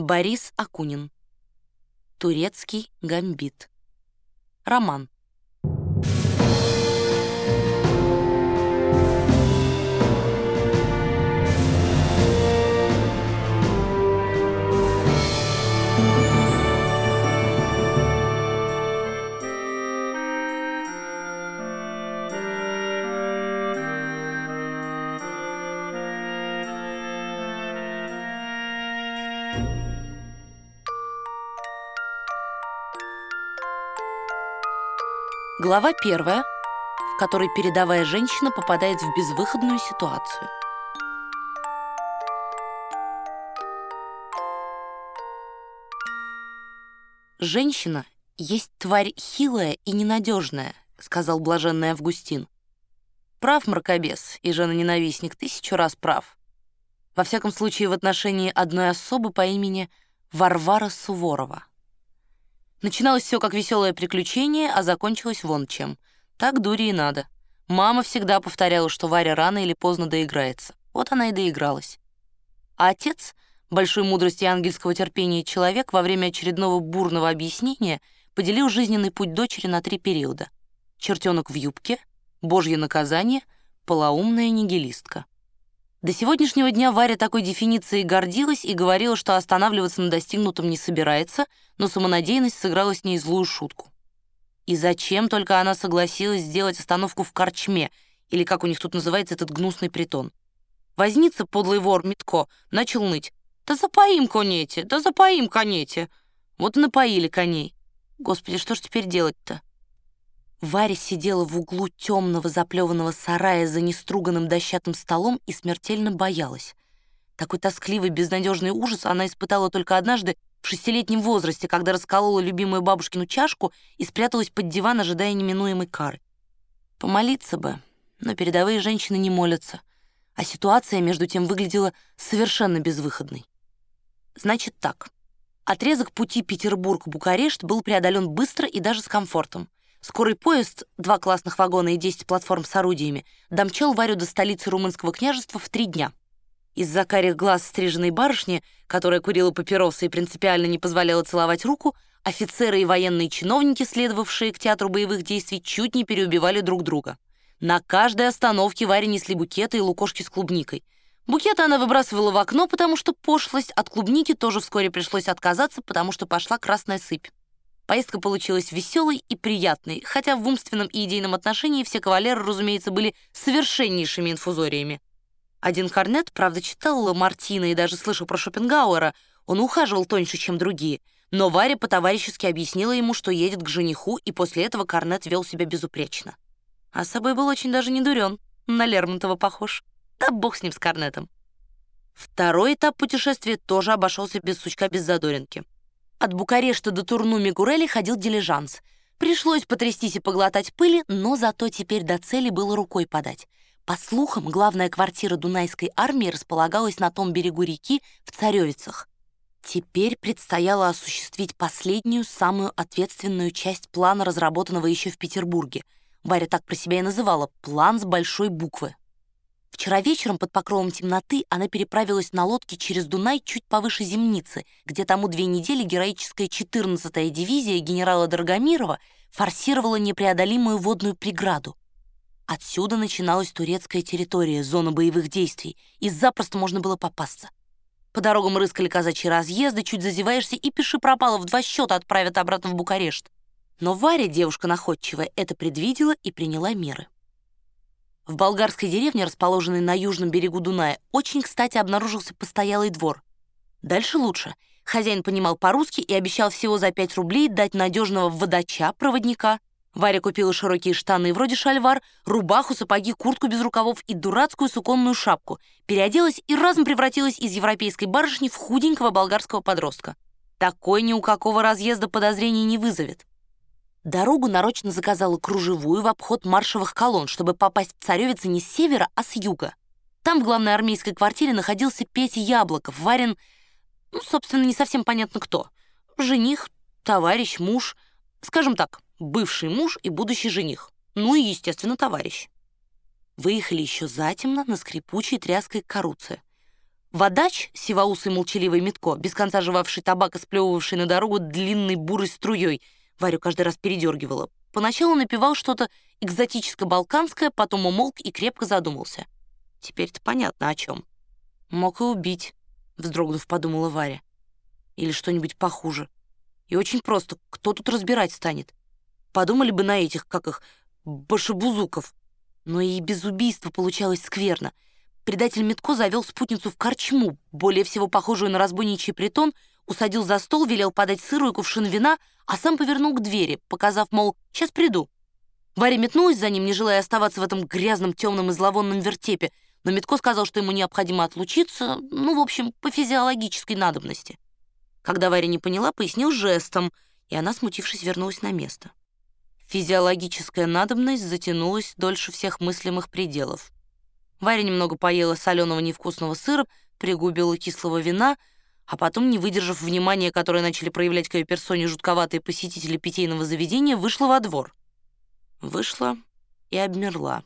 Борис Акунин. Турецкий гамбит. Роман. Глава первая, в которой передовая женщина попадает в безвыходную ситуацию. «Женщина есть тварь хилая и ненадежная», — сказал блаженный Августин. Прав мракобес и жена-ненавистник, тысячу раз прав. Во всяком случае, в отношении одной особы по имени Варвара Суворова. Начиналось все как веселое приключение, а закончилось вон чем. Так дури и надо. Мама всегда повторяла, что Варя рано или поздно доиграется. Вот она и доигралась. А отец, большой мудрости и ангельского терпения человек, во время очередного бурного объяснения поделил жизненный путь дочери на три периода. Чертенок в юбке, божье наказание, полоумная нигилистка. До сегодняшнего дня Варя такой дефиницией гордилась и говорила, что останавливаться на достигнутом не собирается, но самонадеянность сыграла с ней злую шутку. И зачем только она согласилась сделать остановку в корчме, или как у них тут называется этот гнусный притон. Возница, подлый вор Митко, начал ныть. «Да запоим конете, да запоим конете!» Вот и напоили коней. Господи, что ж теперь делать-то? Варя сидела в углу темного заплеванного сарая за неструганным дощатым столом и смертельно боялась. Такой тоскливый, безнадежный ужас она испытала только однажды в шестилетнем возрасте, когда расколола любимую бабушкину чашку и спряталась под диван, ожидая неминуемой кары. Помолиться бы, но передовые женщины не молятся, а ситуация, между тем, выглядела совершенно безвыходной. Значит так. Отрезок пути Петербург-Букарешт был преодолен быстро и даже с комфортом. Скорый поезд, два классных вагона и 10 платформ с орудиями, домчал Варю до столицы румынского княжества в три дня. Из-за карих глаз стриженной барышни, которая курила папиросы и принципиально не позволяла целовать руку, офицеры и военные чиновники, следовавшие к театру боевых действий, чуть не переубивали друг друга. На каждой остановке Варе несли букеты и лукошки с клубникой. Букеты она выбрасывала в окно, потому что пошлость, от клубники тоже вскоре пришлось отказаться, потому что пошла красная сыпь. Поездка получилась веселой и приятной, хотя в умственном и идейном отношении все кавалеры, разумеется, были совершеннейшими инфузориями. Один Корнет, правда, читал Мартина и даже слышал про Шопенгауэра, он ухаживал тоньше, чем другие, но Варя по-товарищески объяснила ему, что едет к жениху, и после этого Корнет вел себя безупречно. А с собой был очень даже не дурен, на Лермонтова похож. Да бог с ним, с Корнетом. Второй этап путешествия тоже обошелся без сучка, без задоринки. От Букарешта до Турну-Мигурели ходил дилижанс. Пришлось потрястись и поглотать пыли, но зато теперь до цели было рукой подать. По слухам, главная квартира Дунайской армии располагалась на том берегу реки в Царевицах. Теперь предстояло осуществить последнюю, самую ответственную часть плана, разработанного еще в Петербурге. Варя так про себя и называла «план с большой буквы». Вчера вечером под покровом темноты она переправилась на лодке через Дунай чуть повыше Земницы, где тому две недели героическая 14-я дивизия генерала Драгомирова форсировала непреодолимую водную преграду. Отсюда начиналась турецкая территория, зона боевых действий, и запросто можно было попасться. По дорогам рыскали казачьи разъезды, чуть зазеваешься и пиши пропало в два счета отправят обратно в Букарешт. Но Варя, девушка находчивая, это предвидела и приняла меры. В болгарской деревне, расположенной на южном берегу Дуная, очень кстати обнаружился постоялый двор. Дальше лучше. Хозяин понимал по-русски и обещал всего за 5 рублей дать надежного водача, проводника. Варя купила широкие штаны вроде шальвар, рубаху, сапоги, куртку без рукавов и дурацкую суконную шапку. Переоделась и разом превратилась из европейской барышни в худенького болгарского подростка. Такой ни у какого разъезда подозрений не вызовет. Дорогу нарочно заказала кружевую в обход маршевых колонн, чтобы попасть в Царевицы не с севера, а с юга. Там в главной армейской квартире находился Петя Яблоков, варен, ну, собственно, не совсем понятно кто. Жених, товарищ, муж, скажем так, бывший муж и будущий жених. Ну и, естественно, товарищ. Выехали еще затемно на скрипучей тряской каруце. Водач, сивоусый молчаливый Митко, без конца жевавший табак и сплевывавший на дорогу длинной бурой струей, Варю каждый раз передергивала. Поначалу напевал что-то экзотическо-балканское, потом умолк и крепко задумался. Теперь-то понятно, о чем. Мог и убить, вздрогнув, подумала Варя. Или что-нибудь похуже. И очень просто, кто тут разбирать станет? Подумали бы на этих, как их, башебузуков. Но и без убийства получалось скверно — Предатель Митко завел спутницу в корчму, более всего похожую на разбойничий притон, усадил за стол, велел подать сыру и кувшин вина, а сам повернул к двери, показав, мол, «сейчас приду». Варя метнулась за ним, не желая оставаться в этом грязном, темном и зловонном вертепе, но Митко сказал, что ему необходимо отлучиться, ну, в общем, по физиологической надобности. Когда Варя не поняла, пояснил жестом, и она, смутившись, вернулась на место. Физиологическая надобность затянулась дольше всех мыслимых пределов. Варя немного поела соленого невкусного сыра, пригубила кислого вина, а потом, не выдержав внимания, которое начали проявлять к ее персоне жутковатые посетители питейного заведения, вышла во двор. Вышла и обмерла.